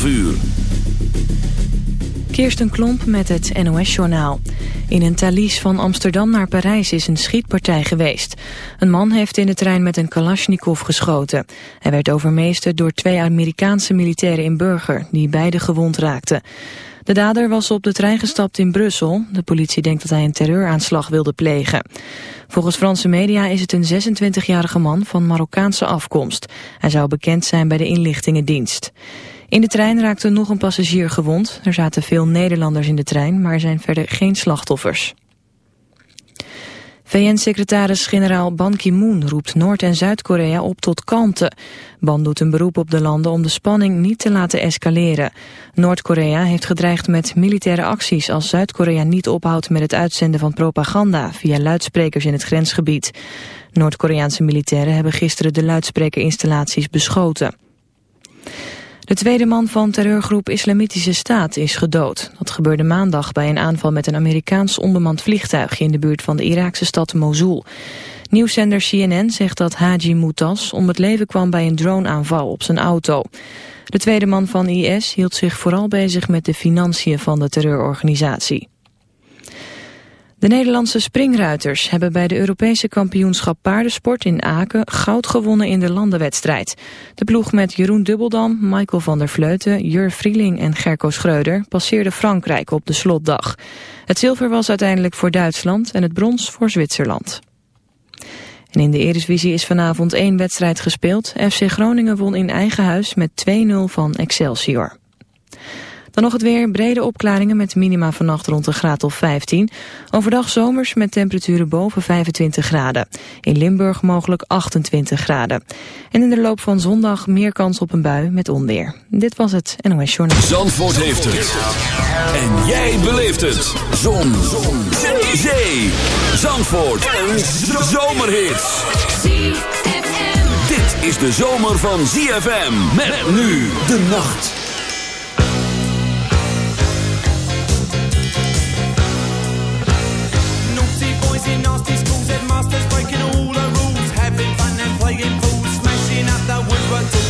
12 uur. Klomp met het NOS-journaal. In een talies van Amsterdam naar Parijs is een schietpartij geweest. Een man heeft in de trein met een kalasjnikov geschoten. Hij werd overmeesterd door twee Amerikaanse militairen in Burger... die beide gewond raakten. De dader was op de trein gestapt in Brussel. De politie denkt dat hij een terreuraanslag wilde plegen. Volgens Franse media is het een 26-jarige man van Marokkaanse afkomst. Hij zou bekend zijn bij de inlichtingendienst. In de trein raakte nog een passagier gewond. Er zaten veel Nederlanders in de trein, maar er zijn verder geen slachtoffers. VN-secretaris-generaal Ban Ki-moon roept Noord- en Zuid-Korea op tot kalmte. Ban doet een beroep op de landen om de spanning niet te laten escaleren. Noord-Korea heeft gedreigd met militaire acties als Zuid-Korea niet ophoudt met het uitzenden van propaganda via luidsprekers in het grensgebied. Noord-Koreaanse militairen hebben gisteren de luidsprekerinstallaties beschoten. De tweede man van terreurgroep Islamitische Staat is gedood. Dat gebeurde maandag bij een aanval met een Amerikaans onbemand vliegtuig in de buurt van de Iraakse stad Mosul. Nieuwszender CNN zegt dat Haji Moutas om het leven kwam bij een droneaanval op zijn auto. De tweede man van IS hield zich vooral bezig met de financiën van de terreurorganisatie. De Nederlandse springruiters hebben bij de Europese kampioenschap paardensport in Aken goud gewonnen in de landenwedstrijd. De ploeg met Jeroen Dubbeldam, Michael van der Vleuten, Jur Vrieling en Gerco Schreuder passeerde Frankrijk op de slotdag. Het zilver was uiteindelijk voor Duitsland en het brons voor Zwitserland. En in de Eredivisie is vanavond één wedstrijd gespeeld. FC Groningen won in eigen huis met 2-0 van Excelsior. Dan nog het weer, brede opklaringen met minima vannacht rond een graad of 15. Overdag zomers met temperaturen boven 25 graden. In Limburg mogelijk 28 graden. En in de loop van zondag meer kans op een bui met onweer. Dit was het NOS Journal. Zandvoort heeft het. En jij beleeft het. Zon. Zon. Zee. Zandvoort. Een zomerhit. Dit is de zomer van ZFM. Met nu de nacht. Picking we were woodwork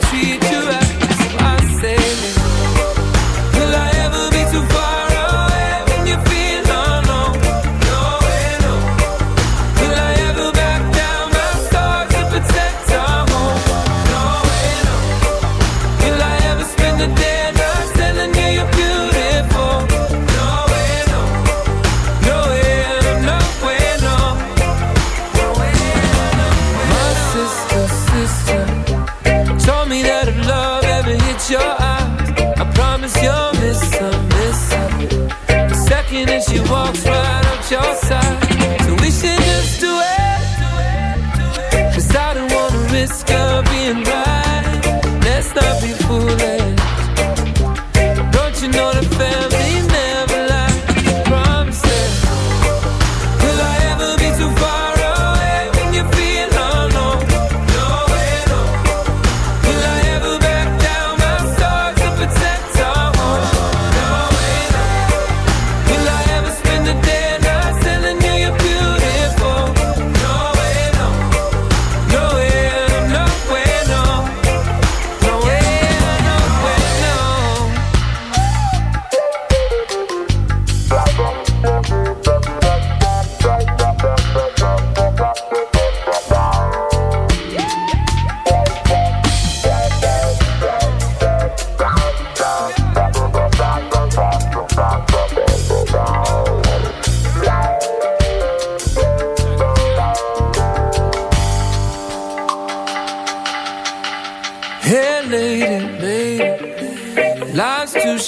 treat you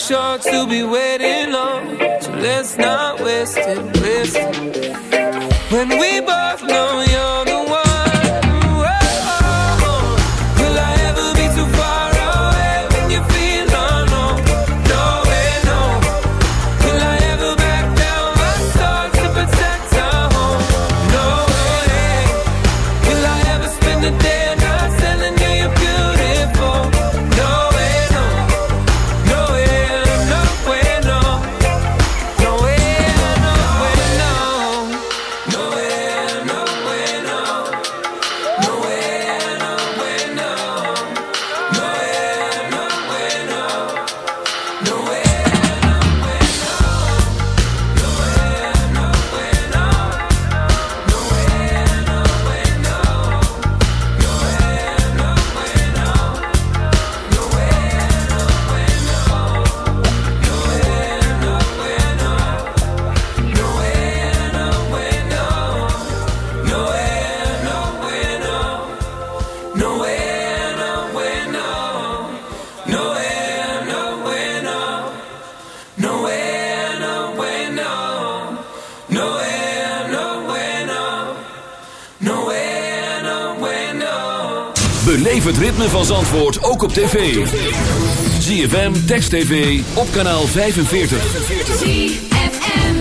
Short to be waiting on, so let's not waste it, waste it. When we both know you're ritme van Zandvoort ook op tv. ZFM, Text TV, op kanaal 45. ZFM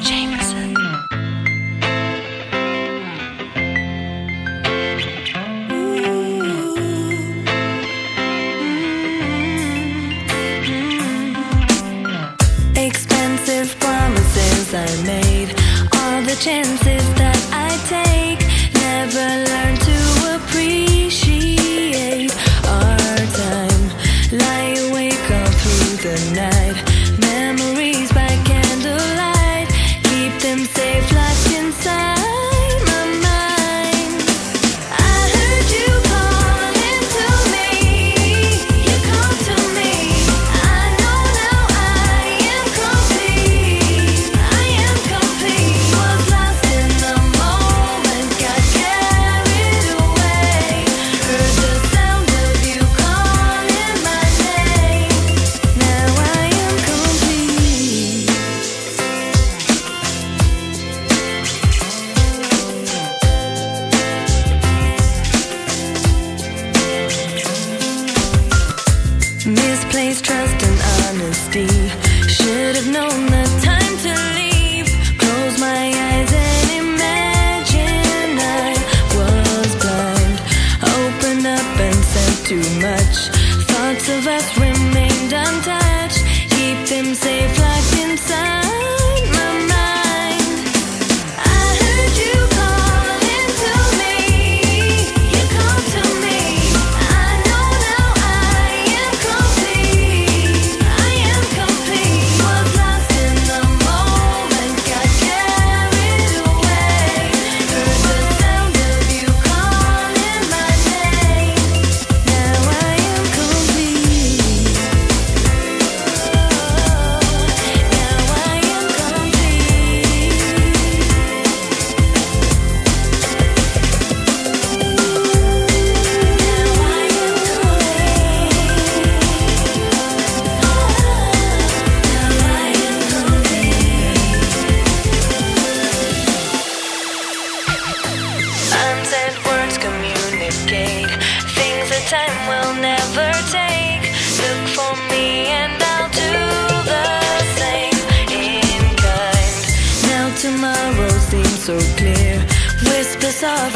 Jameson Expensive promises I made all the chances that I take. Never learn to appreciate our time. Lie awake all through the night. of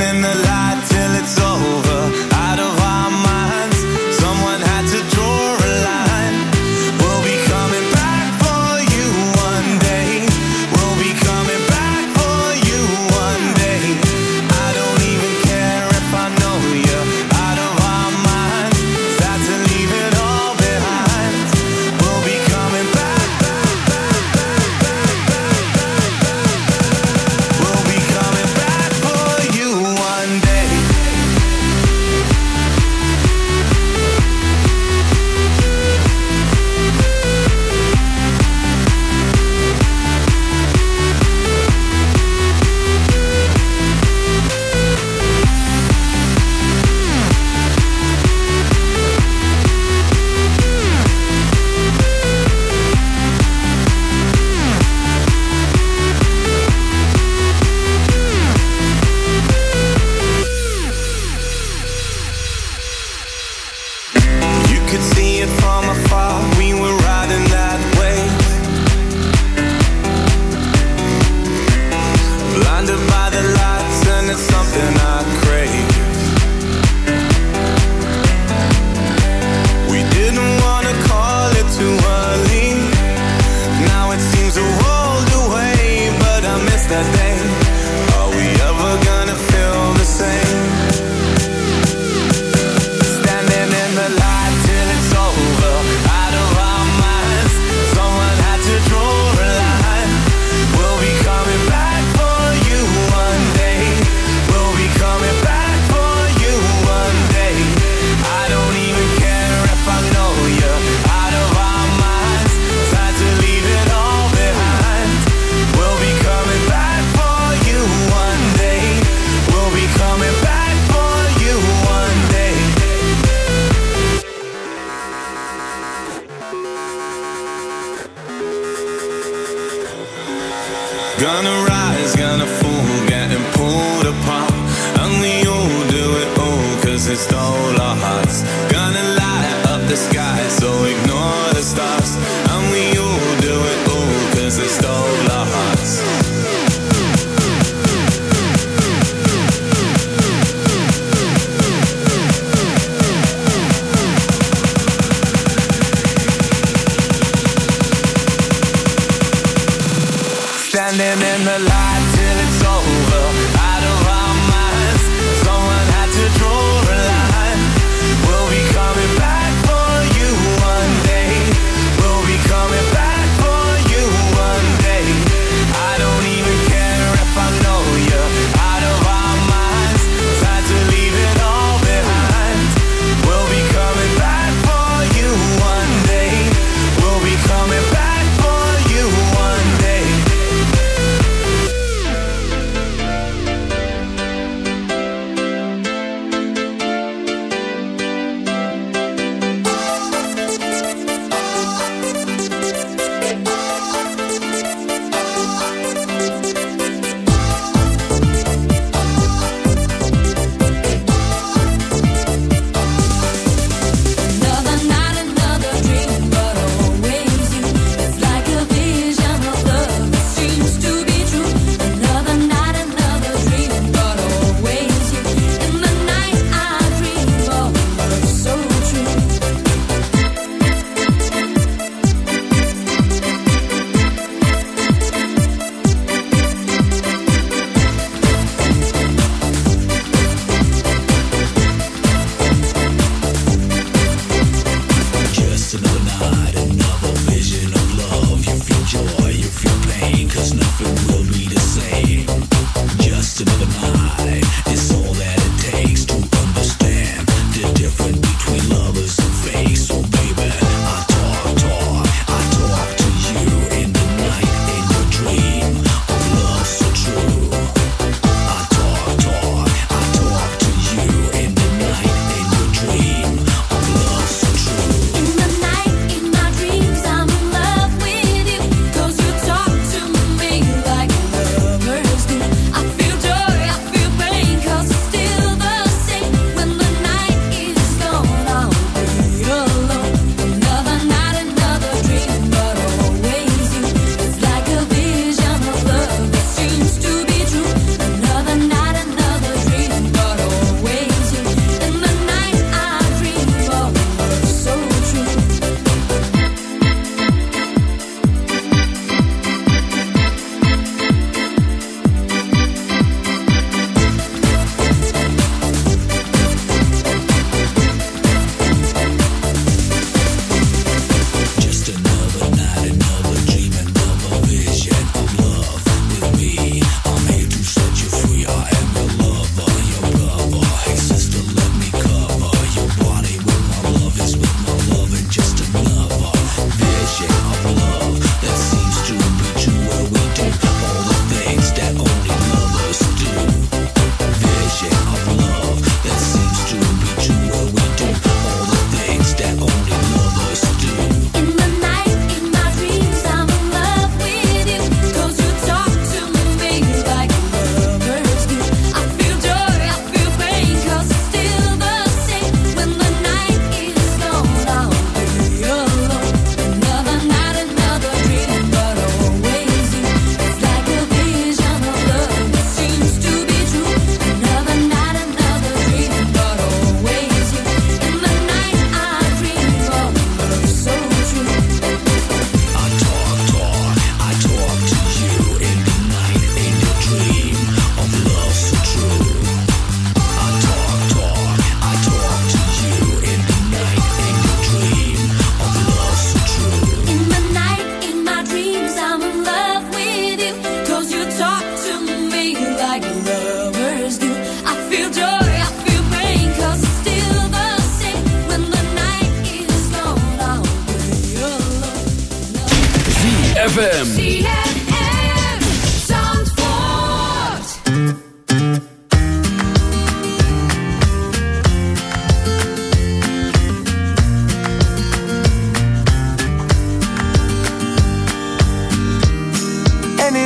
in the light